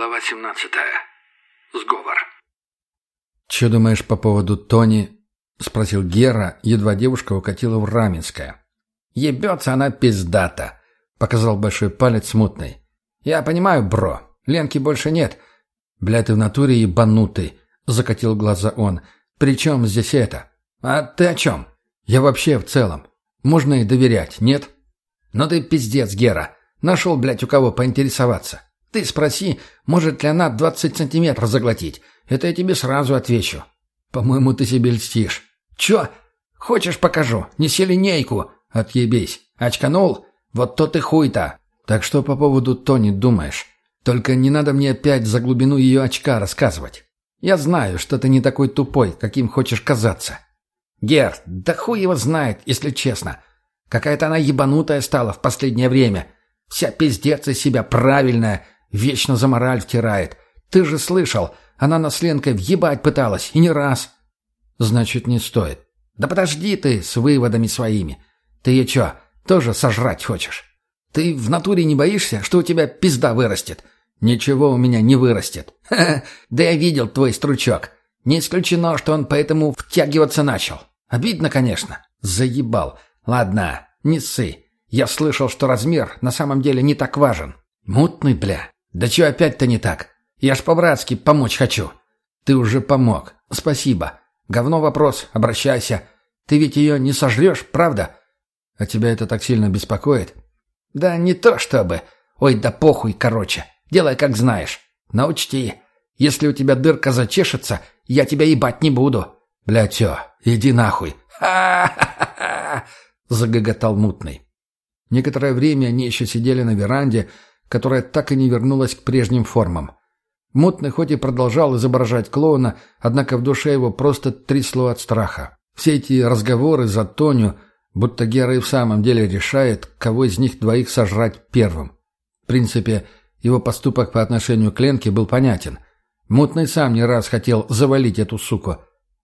Глава 17. Сговор. «Че думаешь по поводу Тони?» — спросил Гера, едва девушка укатила в Раменское. «Ебется она пиздата», — показал большой палец смутный. «Я понимаю, бро, Ленки больше нет». «Бля, ты в натуре ебанутый», — закатил глаза он. «При чем здесь это?» «А ты о чем?» «Я вообще в целом. Можно и доверять, нет?» «Ну ты пиздец, Гера. Нашел, блядь, у кого поинтересоваться. Ты спроси, может ли она двадцать сантиметров заглотить. Это я тебе сразу отвечу. По-моему, ты себе льстишь. Чё? Хочешь, покажу? Неси линейку. Отъебись. Очканул? Вот то ты хуй-то. Так что по поводу Тони думаешь? Только не надо мне опять за глубину ее очка рассказывать. Я знаю, что ты не такой тупой, каким хочешь казаться. Герд, да хуй его знает, если честно. Какая-то она ебанутая стала в последнее время. Вся пиздец из себя правильная, вечно за мораль втирает. Ты же слышал, она нас Ленкой въебать пыталась, и не раз. Значит, не стоит. Да подожди ты с выводами своими. Ты ее чё, тоже сожрать хочешь? Ты в натуре не боишься, что у тебя пизда вырастет? Ничего у меня не вырастет. Ха -ха, да я видел твой стручок. Не исключено, что он поэтому втягиваться начал. Обидно, конечно. Заебал. Ладно, не ссы. Я слышал, что размер на самом деле не так важен. Мутный, бля. Да чё опять-то не так? Я ж по-братски помочь хочу. Ты уже помог. Спасибо. Говно вопрос, обращайся. Ты ведь ее не сожрешь, правда? А тебя это так сильно беспокоит? Да не то чтобы. Ой, да похуй, короче. Делай, как знаешь. Но учти, если у тебя дырка зачешется, я тебя ебать не буду. Бля, чё, иди нахуй. Ха-ха-ха! Загоготал мутный. Некоторое время они еще сидели на веранде, которая так и не вернулась к прежним формам. Мутный хоть и продолжал изображать клоуна, однако в душе его просто трясло от страха. Все эти разговоры за Тоню, будто Гера и в самом деле решает, кого из них двоих сожрать первым. В принципе, его поступок по отношению к Ленке был понятен. Мутный сам не раз хотел завалить эту суку.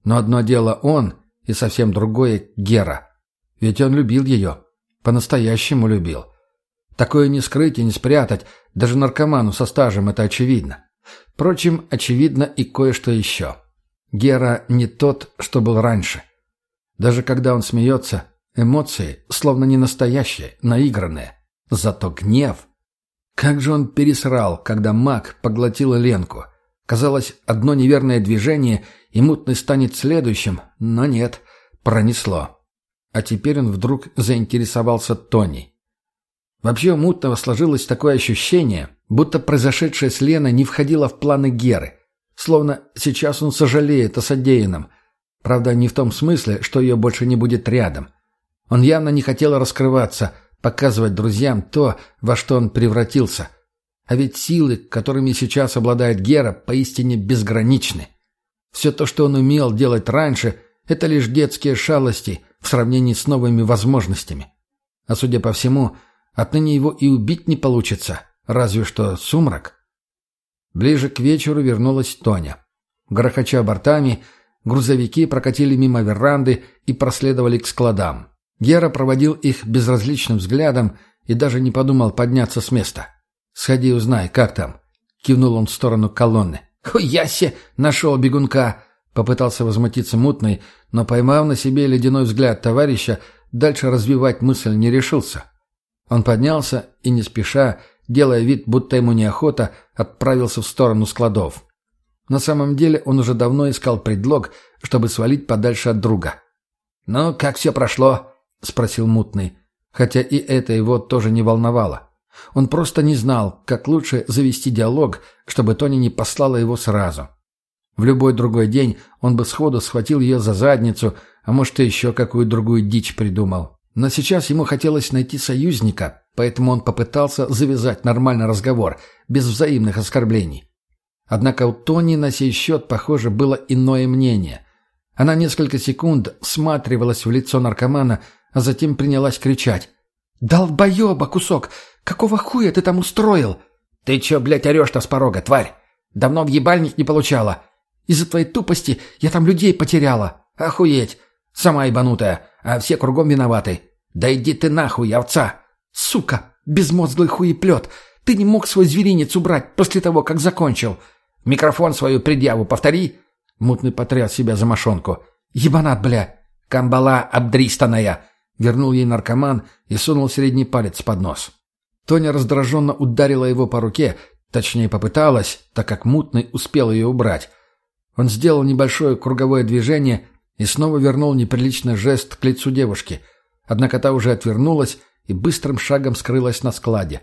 Но одно дело он, и совсем другое — Гера. Ведь он любил ее. По-настоящему любил. Такое не скрыть и не спрятать, даже наркоману со стажем это очевидно. Впрочем, очевидно и кое-что еще. Гера не тот, что был раньше. Даже когда он смеется, эмоции словно не настоящие, наигранные. Зато гнев... Как же он пересрал, когда маг поглотил Ленку. Казалось, одно неверное движение, и мутный станет следующим, но нет, пронесло. А теперь он вдруг заинтересовался Тони. Вообще у Мутного сложилось такое ощущение, будто произошедшее с Леной не входило в планы Геры. Словно сейчас он сожалеет о содеянном. Правда, не в том смысле, что ее больше не будет рядом. Он явно не хотел раскрываться, показывать друзьям то, во что он превратился. А ведь силы, которыми сейчас обладает Гера, поистине безграничны. Все то, что он умел делать раньше, это лишь детские шалости, в сравнении с новыми возможностями. А судя по всему, отныне его и убить не получится, разве что сумрак. Ближе к вечеру вернулась Тоня. Грохоча бортами, грузовики прокатили мимо веранды и проследовали к складам. Гера проводил их безразличным взглядом и даже не подумал подняться с места. «Сходи узнай, как там?» — кивнул он в сторону колонны. «Хуясе! Нашел бегунка!» Попытался возмутиться мутный, но, поймав на себе ледяной взгляд товарища, дальше развивать мысль не решился. Он поднялся и, не спеша, делая вид, будто ему неохота, отправился в сторону складов. На самом деле он уже давно искал предлог, чтобы свалить подальше от друга. «Ну, как все прошло?» — спросил мутный, хотя и это его тоже не волновало. Он просто не знал, как лучше завести диалог, чтобы Тони не послала его сразу. В любой другой день он бы сходу схватил ее за задницу, а может и еще какую другую дичь придумал. Но сейчас ему хотелось найти союзника, поэтому он попытался завязать нормальный разговор, без взаимных оскорблений. Однако у Тони на сей счет, похоже, было иное мнение. Она несколько секунд всматривалась в лицо наркомана, а затем принялась кричать. «Долбоеба, кусок! Какого хуя ты там устроил?» «Ты че, блядь, орешь-то с порога, тварь? Давно в ебальник не получала. Из-за твоей тупости я там людей потеряла. Охуеть! Сама ебанутая, а все кругом виноваты. Да иди ты нахуй, овца! Сука! Безмозглый хуеплет! Ты не мог свой зверинец убрать после того, как закончил. Микрофон свою предъяву повтори. Мутный потряс себя за мошонку. Ебанат, бля. Камбала обдристанная. Вернул ей наркоман и сунул средний палец под нос. Тоня раздраженно ударила его по руке, точнее попыталась, так как мутный успел ее убрать. Он сделал небольшое круговое движение и снова вернул неприличный жест к лицу девушки. Однако та уже отвернулась и быстрым шагом скрылась на складе.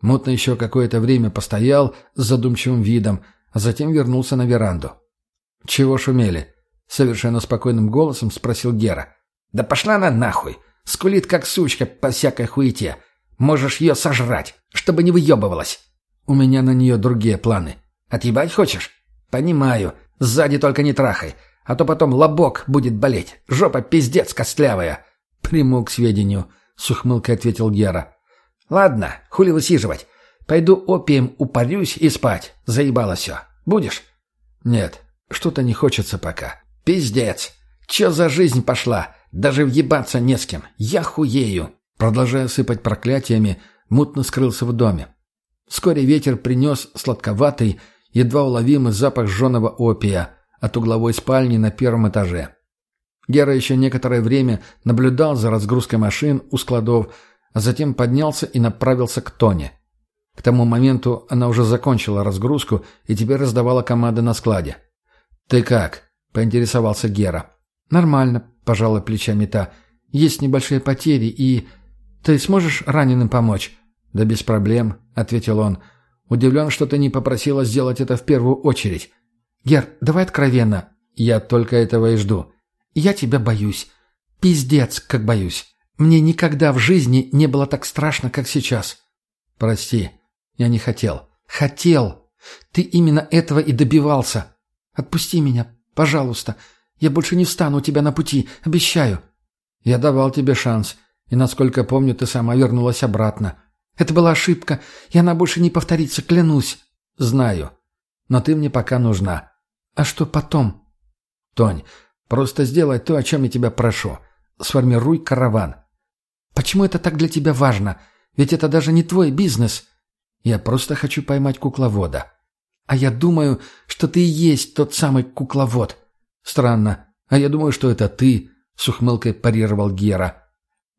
Мутно еще какое-то время постоял с задумчивым видом, а затем вернулся на веранду. «Чего шумели?» — совершенно спокойным голосом спросил Гера. «Да пошла она нахуй! Скулит, как сучка, по всякой хуете. Можешь ее сожрать, чтобы не выебывалась. У меня на нее другие планы. Отъебать хочешь? Понимаю. Сзади только не трахай, а то потом лобок будет болеть. Жопа пиздец костлявая. Приму к сведению, с ухмылкой ответил Гера. Ладно, хули высиживать. Пойду опием упарюсь и спать. Заебало все. Будешь? Нет, что-то не хочется пока. Пиздец. Че за жизнь пошла? Даже въебаться не с кем. Я хуею. Продолжая сыпать проклятиями, мутно скрылся в доме. Вскоре ветер принес сладковатый, едва уловимый запах жженого опия от угловой спальни на первом этаже. Гера еще некоторое время наблюдал за разгрузкой машин у складов, а затем поднялся и направился к Тоне. К тому моменту она уже закончила разгрузку и теперь раздавала команды на складе. «Ты как?» — поинтересовался Гера. «Нормально», — пожала плечами та. «Есть небольшие потери и...» «Ты сможешь раненым помочь?» «Да без проблем», — ответил он. «Удивлен, что ты не попросила сделать это в первую очередь». «Гер, давай откровенно». «Я только этого и жду». «Я тебя боюсь. Пиздец, как боюсь. Мне никогда в жизни не было так страшно, как сейчас». «Прости, я не хотел». «Хотел. Ты именно этого и добивался. Отпусти меня, пожалуйста. Я больше не встану у тебя на пути, обещаю». «Я давал тебе шанс». И, насколько помню, ты сама вернулась обратно. Это была ошибка, и она больше не повторится, клянусь. Знаю. Но ты мне пока нужна. А что потом? Тонь, просто сделай то, о чем я тебя прошу. Сформируй караван. Почему это так для тебя важно? Ведь это даже не твой бизнес. Я просто хочу поймать кукловода. А я думаю, что ты и есть тот самый кукловод. Странно. А я думаю, что это ты, — с ухмылкой парировал Гера.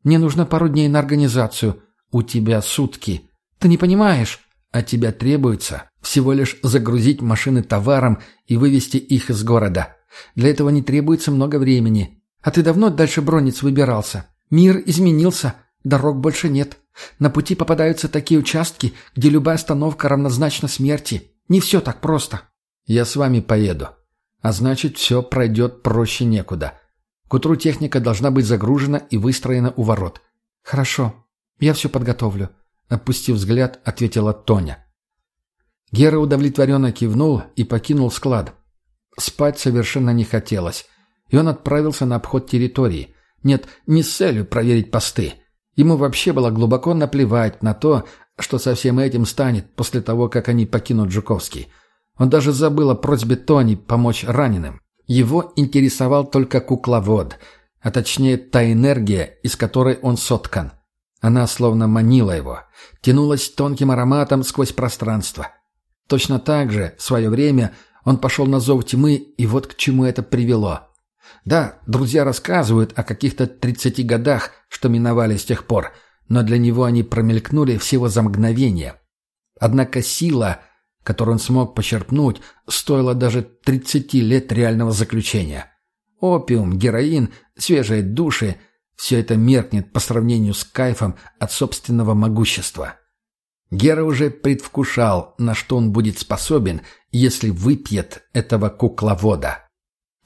Мне нужно пару дней на организацию. У тебя сутки. Ты не понимаешь? От тебя требуется всего лишь загрузить машины товаром и вывести их из города. Для этого не требуется много времени. А ты давно дальше Бронниц выбирался? Мир изменился, дорог больше нет. На пути попадаются такие участки, где любая остановка равнозначна смерти. Не все так просто. Я с вами поеду. А значит, все пройдет проще некуда. К утру техника должна быть загружена и выстроена у ворот. «Хорошо, я все подготовлю», — опустив взгляд, ответила Тоня. Гера удовлетворенно кивнул и покинул склад. Спать совершенно не хотелось, и он отправился на обход территории. Нет, не с целью проверить посты. Ему вообще было глубоко наплевать на то, что со всем этим станет после того, как они покинут Жуковский. Он даже забыл о просьбе Тони помочь раненым. Его интересовал только кукловод, а точнее та энергия, из которой он соткан. Она словно манила его, тянулась тонким ароматом сквозь пространство. Точно так же, в свое время, он пошел на зов тьмы, и вот к чему это привело. Да, друзья рассказывают о каких-то 30 годах, что миновали с тех пор, но для него они промелькнули всего за мгновение. Однако сила, который он смог почерпнуть, стоило даже 30 лет реального заключения. Опиум, героин, свежие души – все это меркнет по сравнению с кайфом от собственного могущества. Гера уже предвкушал, на что он будет способен, если выпьет этого кукловода.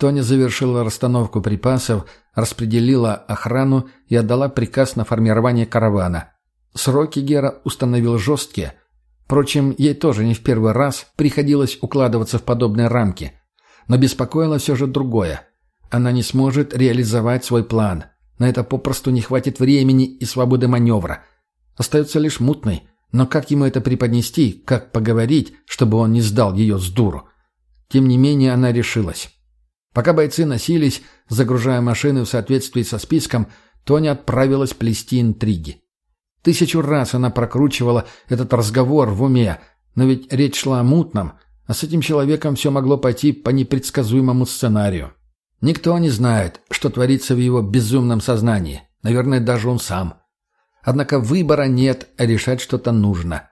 Тоня завершила расстановку припасов, распределила охрану и отдала приказ на формирование каравана. Сроки Гера установил жесткие – Впрочем, ей тоже не в первый раз приходилось укладываться в подобные рамки. Но беспокоило все же другое. Она не сможет реализовать свой план. На это попросту не хватит времени и свободы маневра. Остается лишь мутный. Но как ему это преподнести, как поговорить, чтобы он не сдал ее с дуру? Тем не менее, она решилась. Пока бойцы носились, загружая машины в соответствии со списком, Тоня отправилась плести интриги. Тысячу раз она прокручивала этот разговор в уме, но ведь речь шла о мутном, а с этим человеком все могло пойти по непредсказуемому сценарию. Никто не знает, что творится в его безумном сознании. Наверное, даже он сам. Однако выбора нет, а решать что-то нужно.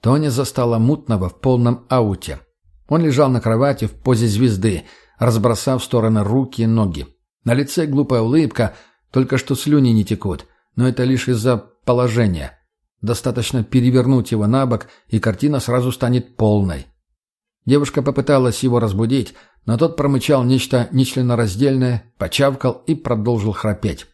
Тоня застала мутного в полном ауте. Он лежал на кровати в позе звезды, разбросав в стороны руки и ноги. На лице глупая улыбка, только что слюни не текут, но это лишь из-за положения. Достаточно перевернуть его на бок, и картина сразу станет полной. Девушка попыталась его разбудить, но тот промычал нечто нечленораздельное, почавкал и продолжил храпеть.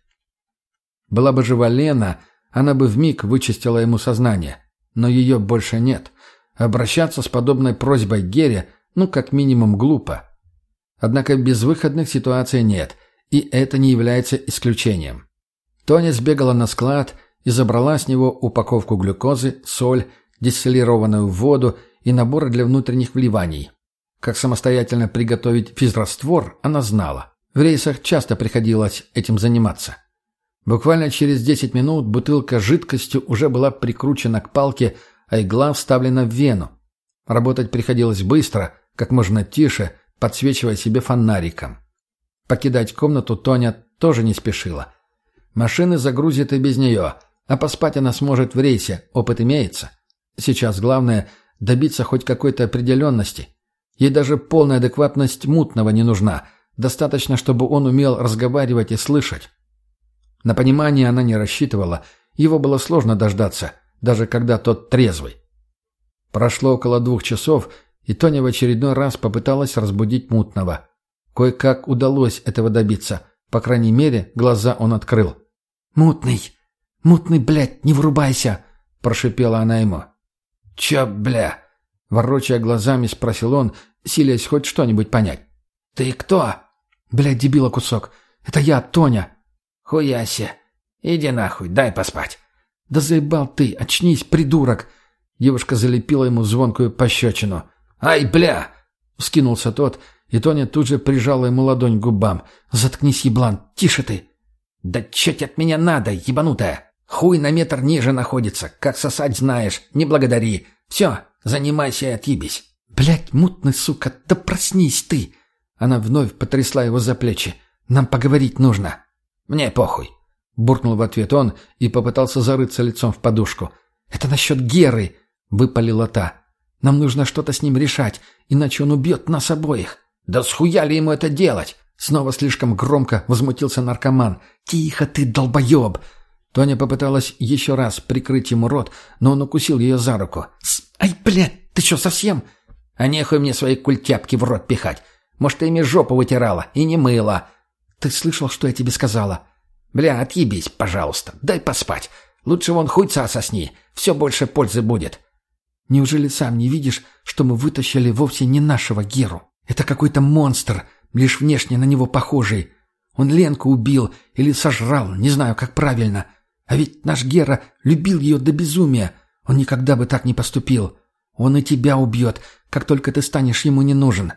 Была бы жива Лена, она бы вмиг вычистила ему сознание. Но ее больше нет. Обращаться с подобной просьбой Гере, ну, как минимум, глупо. Однако безвыходных ситуаций нет, и это не является исключением. Тоня сбегала на склад и забрала с него упаковку глюкозы, соль, дистиллированную воду и набор для внутренних вливаний. Как самостоятельно приготовить физраствор, она знала. В рейсах часто приходилось этим заниматься. Буквально через 10 минут бутылка с жидкостью уже была прикручена к палке, а игла вставлена в вену. Работать приходилось быстро, как можно тише, подсвечивая себе фонариком. Покидать комнату Тоня тоже не спешила. Машины загрузят и без нее, а поспать она сможет в рейсе, опыт имеется. Сейчас главное – добиться хоть какой-то определенности. Ей даже полная адекватность мутного не нужна. Достаточно, чтобы он умел разговаривать и слышать. На понимание она не рассчитывала, его было сложно дождаться, даже когда тот трезвый. Прошло около двух часов, и Тоня в очередной раз попыталась разбудить мутного. Кое-как удалось этого добиться, по крайней мере, глаза он открыл. «Мутный! Мутный, блядь, не врубайся!» – прошипела она ему. «Чё, бля?» – ворочая глазами, спросил он, силясь хоть что-нибудь понять. «Ты кто?» «Блядь, дебила кусок. Это я, Тоня. «Хуясе! Иди нахуй, дай поспать!» «Да заебал ты! Очнись, придурок!» Девушка залепила ему звонкую пощечину. «Ай, бля!» — вскинулся тот, и Тоня тут же прижала ему ладонь к губам. «Заткнись, еблан! Тише ты!» «Да чё тебе от меня надо, ебанутая? Хуй на метр ниже находится, как сосать знаешь, не благодари. Все, занимайся и отъебись!» «Блядь, мутный сука, да проснись ты!» Она вновь потрясла его за плечи. «Нам поговорить нужно!» «Мне похуй», — буркнул в ответ он и попытался зарыться лицом в подушку. «Это насчет Геры», — выпалила та. «Нам нужно что-то с ним решать, иначе он убьет нас обоих». «Да схуяли ему это делать?» Снова слишком громко возмутился наркоман. «Тихо ты, долбоеб!» Тоня попыталась еще раз прикрыть ему рот, но он укусил ее за руку. «Ай, блядь, ты что, совсем?» «А нехуй мне свои культяпки в рот пихать. Может, ты ими жопу вытирала и не мыла. «Ты слышал, что я тебе сказала?» «Бля, отъебись, пожалуйста. Дай поспать. Лучше вон хуйца сосни. Все больше пользы будет». «Неужели сам не видишь, что мы вытащили вовсе не нашего Геру? Это какой-то монстр, лишь внешне на него похожий. Он Ленку убил или сожрал, не знаю, как правильно. А ведь наш Гера любил ее до безумия. Он никогда бы так не поступил. Он и тебя убьет, как только ты станешь ему не нужен».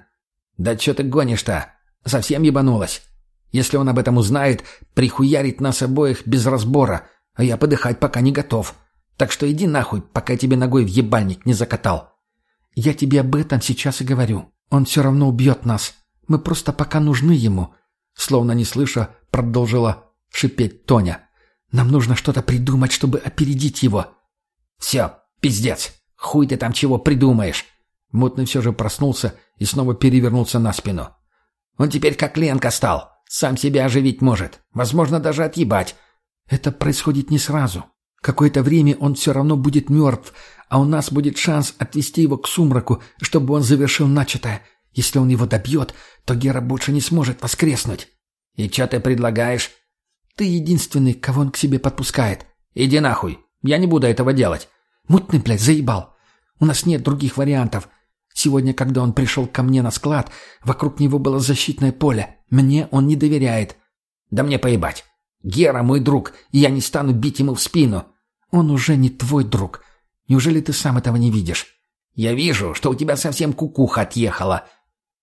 «Да что ты гонишь-то? Совсем ебанулась?» Если он об этом узнает, прихуярит нас обоих без разбора, а я подыхать пока не готов. Так что иди нахуй, пока я тебе ногой в ебальник не закатал». «Я тебе об этом сейчас и говорю. Он все равно убьет нас. Мы просто пока нужны ему». Словно не слыша, продолжила шипеть Тоня. «Нам нужно что-то придумать, чтобы опередить его». «Все, пиздец. Хуй ты там чего придумаешь». Мутный все же проснулся и снова перевернулся на спину. «Он теперь как Ленка стал. Сам себя оживить может. Возможно, даже отъебать. Это происходит не сразу. Какое-то время он все равно будет мертв, а у нас будет шанс отвести его к сумраку, чтобы он завершил начатое. Если он его добьет, то Гера больше не сможет воскреснуть. И что ты предлагаешь? Ты единственный, кого он к себе подпускает. Иди нахуй. Я не буду этого делать. Мутный, блядь, заебал. У нас нет других вариантов. Сегодня, когда он пришел ко мне на склад, вокруг него было защитное поле. Мне он не доверяет. Да мне поебать. Гера мой друг, и я не стану бить ему в спину. Он уже не твой друг. Неужели ты сам этого не видишь? Я вижу, что у тебя совсем кукуха отъехала.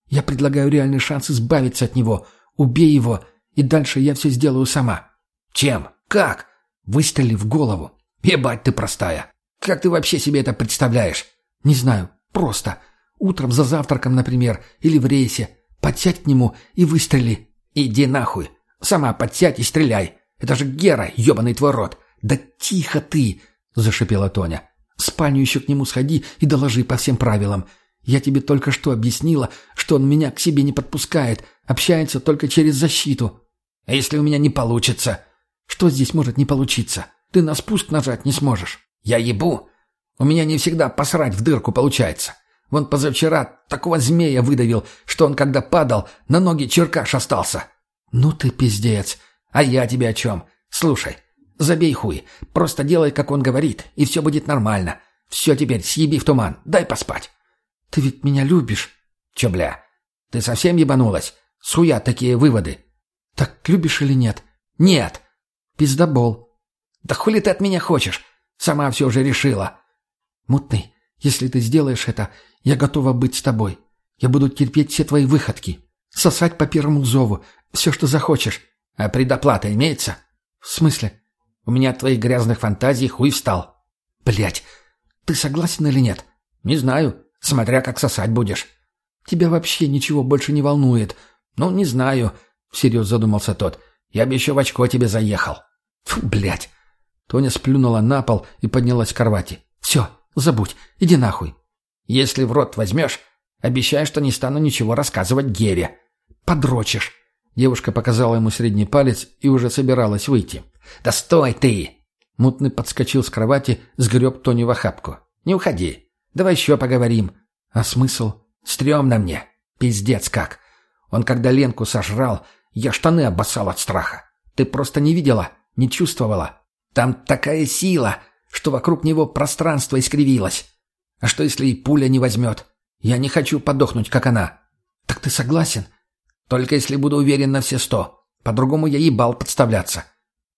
Я предлагаю реальный шанс избавиться от него. Убей его, и дальше я все сделаю сама. Чем? Как? Выстрели в голову. Ебать ты простая. Как ты вообще себе это представляешь? Не знаю. Просто. Утром за завтраком, например, или в рейсе. Подсядь к нему и выстрели. Иди нахуй. Сама подсядь и стреляй. Это же Гера, ебаный твой рот. Да тихо ты, зашипела Тоня. В спальню еще к нему сходи и доложи по всем правилам. Я тебе только что объяснила, что он меня к себе не подпускает, общается только через защиту. А если у меня не получится? Что здесь может не получиться? Ты на спуск нажать не сможешь. Я ебу. У меня не всегда посрать в дырку получается. Вон позавчера такого змея выдавил, что он, когда падал, на ноги черкаш остался. Ну ты пиздец. А я тебе о чем? Слушай, забей хуй. Просто делай, как он говорит, и все будет нормально. Все теперь съеби в туман. Дай поспать. Ты ведь меня любишь. Че, бля? Ты совсем ебанулась? Суя такие выводы. Так любишь или нет? Нет. Пиздобол. Да хули ты от меня хочешь? Сама все уже решила. Мутный, если ты сделаешь это, я готова быть с тобой. Я буду терпеть все твои выходки. Сосать по первому зову. Все, что захочешь. А предоплата имеется? В смысле? У меня от твоих грязных фантазий хуй встал. Блять, ты согласен или нет? Не знаю. Смотря как сосать будешь. Тебя вообще ничего больше не волнует. Ну, не знаю, — всерьез задумался тот. Я бы еще в очко тебе заехал. Фу, блядь. Тоня сплюнула на пол и поднялась с кровати. Все, забудь, иди нахуй. Если в рот возьмешь, обещай, что не стану ничего рассказывать Гере. Подрочишь. Девушка показала ему средний палец и уже собиралась выйти. «Да стой ты!» Мутный подскочил с кровати, сгреб Тони в охапку. «Не уходи. Давай еще поговорим. А смысл? Стремно мне. Пиздец как. Он когда Ленку сожрал, я штаны обоссал от страха. Ты просто не видела, не чувствовала. Там такая сила, что вокруг него пространство искривилось. А что, если и пуля не возьмет? Я не хочу подохнуть, как она. Так ты согласен? Только если буду уверен на все сто. По-другому я ебал подставляться.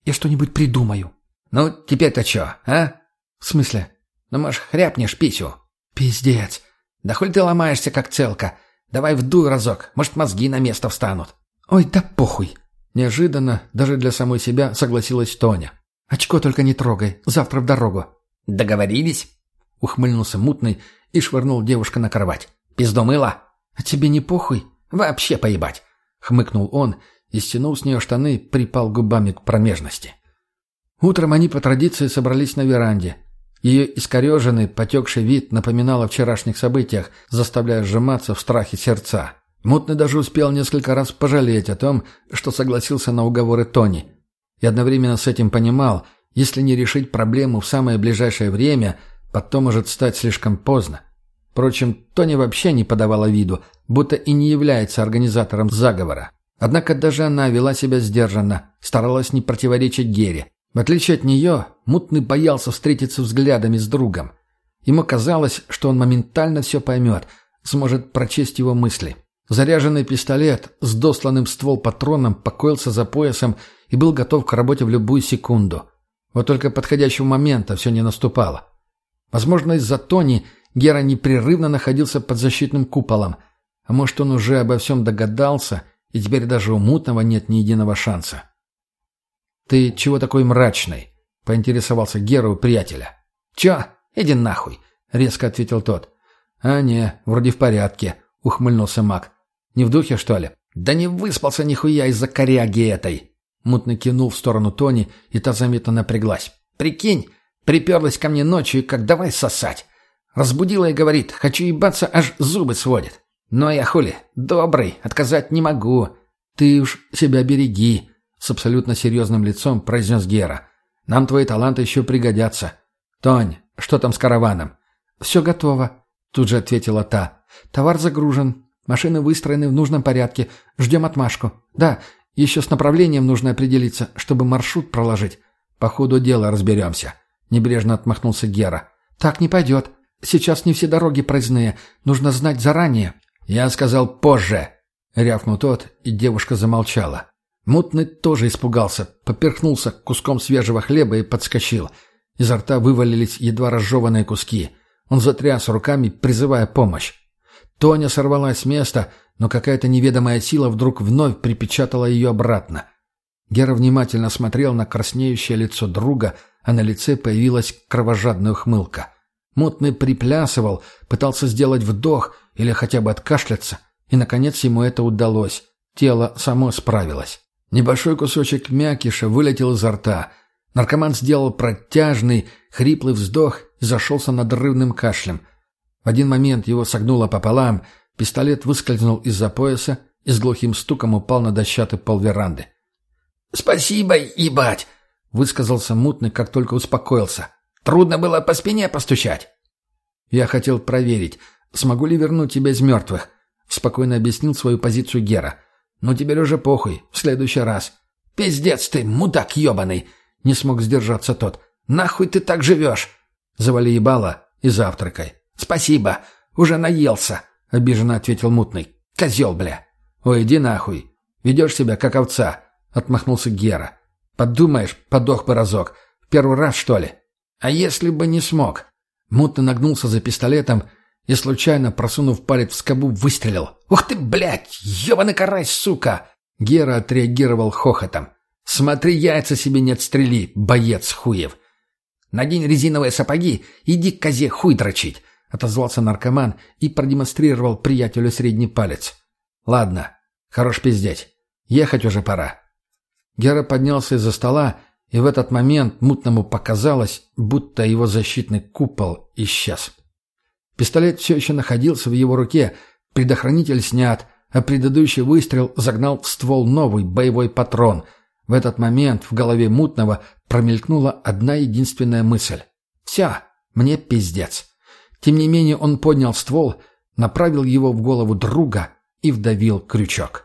Я что-нибудь придумаю. Ну, теперь-то что, а? В смысле? Ну, может, хряпнешь писю? «Пиздец! Да хуй ты ломаешься, как целка? Давай вдуй разок, может, мозги на место встанут». «Ой, да похуй!» Неожиданно, даже для самой себя, согласилась Тоня. «Очко только не трогай, завтра в дорогу». «Договорились?» Ухмыльнулся мутный и швырнул девушка на кровать. «Пиздомыла?» «А тебе не похуй? Вообще поебать!» Хмыкнул он и, стянув с нее штаны, припал губами к промежности. Утром они по традиции собрались на веранде, ее искореженный, потекший вид напоминал о вчерашних событиях, заставляя сжиматься в страхе сердца. Мутный даже успел несколько раз пожалеть о том, что согласился на уговоры Тони. И одновременно с этим понимал, если не решить проблему в самое ближайшее время, потом может стать слишком поздно. Впрочем, Тони вообще не подавала виду, будто и не является организатором заговора. Однако даже она вела себя сдержанно, старалась не противоречить Гере. В отличие от нее, Мутный боялся встретиться взглядами с другом. Ему казалось, что он моментально все поймет, сможет прочесть его мысли. Заряженный пистолет с досланным ствол патроном покоился за поясом и был готов к работе в любую секунду. Вот только подходящего момента все не наступало. Возможно, из-за Тони Гера непрерывно находился под защитным куполом. А может, он уже обо всем догадался, и теперь даже у Мутного нет ни единого шанса. «Ты чего такой мрачный?» — поинтересовался Гера у приятеля. «Чё? Иди нахуй!» — резко ответил тот. «А не, вроде в порядке», — ухмыльнулся маг. «Не в духе, что ли?» «Да не выспался нихуя из-за коряги этой!» Мутно кинул в сторону Тони, и та заметно напряглась. «Прикинь, приперлась ко мне ночью, как давай сосать. Разбудила и говорит, хочу ебаться, аж зубы сводит. Но я хули, добрый, отказать не могу. Ты уж себя береги, с абсолютно серьезным лицом произнес Гера. «Нам твои таланты еще пригодятся. Тонь, что там с караваном?» «Все готово», — тут же ответила та. «Товар загружен. Машины выстроены в нужном порядке. Ждем отмашку. Да, еще с направлением нужно определиться, чтобы маршрут проложить. По ходу дела разберемся», — небрежно отмахнулся Гера. «Так не пойдет. Сейчас не все дороги проездные. Нужно знать заранее». «Я сказал позже», — рявкнул тот, и девушка замолчала. Мутный тоже испугался, поперхнулся куском свежего хлеба и подскочил. Изо рта вывалились едва разжеванные куски. Он затряс руками, призывая помощь. Тоня сорвалась с места, но какая-то неведомая сила вдруг вновь припечатала ее обратно. Гера внимательно смотрел на краснеющее лицо друга, а на лице появилась кровожадная ухмылка. Мутный приплясывал, пытался сделать вдох или хотя бы откашляться, и, наконец, ему это удалось. Тело само справилось. Небольшой кусочек мякиша вылетел изо рта. Наркоман сделал протяжный, хриплый вздох и зашелся надрывным кашлем. В один момент его согнуло пополам, пистолет выскользнул из-за пояса и с глухим стуком упал на дощатый пол веранды. «Спасибо, ебать!» — высказался мутный, как только успокоился. «Трудно было по спине постучать». «Я хотел проверить, смогу ли вернуть тебя из мертвых», — спокойно объяснил свою позицию Гера. «Но теперь уже похуй, в следующий раз». «Пиздец ты, мудак ебаный!» — не смог сдержаться тот. «Нахуй ты так живешь?» «Завали ебало и завтракай». «Спасибо, уже наелся», — обиженно ответил мутный. «Козел, бля». «Ой, иди нахуй. Ведешь себя, как овца», — отмахнулся Гера. «Подумаешь, подох бы разок. Первый раз, что ли?» «А если бы не смог?» Мутно нагнулся за пистолетом и, случайно просунув палец в скобу, выстрелил. «Ух ты, блядь! Ёбаный карась, сука!» Гера отреагировал хохотом. «Смотри, яйца себе не отстрели, боец хуев!» «Надень резиновые сапоги, иди к козе хуй дрочить!» — отозвался наркоман и продемонстрировал приятелю средний палец. «Ладно, хорош пиздеть. Ехать уже пора». Гера поднялся из-за стола, и в этот момент мутному показалось, будто его защитный купол исчез. Пистолет все еще находился в его руке, предохранитель снят, а предыдущий выстрел загнал в ствол новый боевой патрон. В этот момент в голове мутного промелькнула одна единственная мысль. «Все, мне пиздец». Тем не менее он поднял ствол, направил его в голову друга и вдавил крючок.